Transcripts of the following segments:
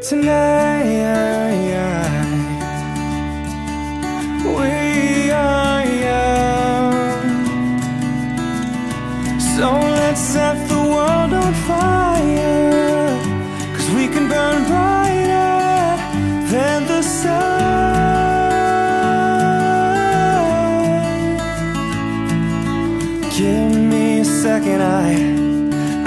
Tonight, we are young. So let's set the world on fire. Cause we can burn brighter than the sun. Give me a second, I.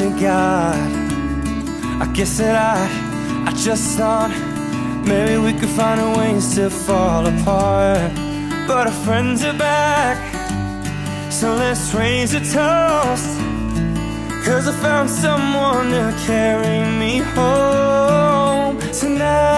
You got. I guess that I, I just thought maybe we could find a ways to fall apart. But our friends are back, so let's raise a toast. Cause I found someone to carry me home tonight.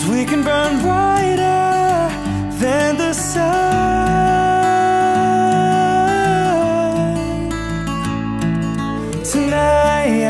Cause we can burn brighter than the sun. Tonight,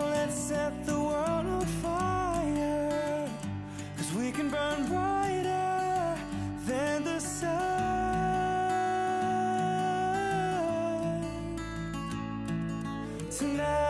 Let's set the world on fire. Cause we can burn brighter than the sun. Tonight.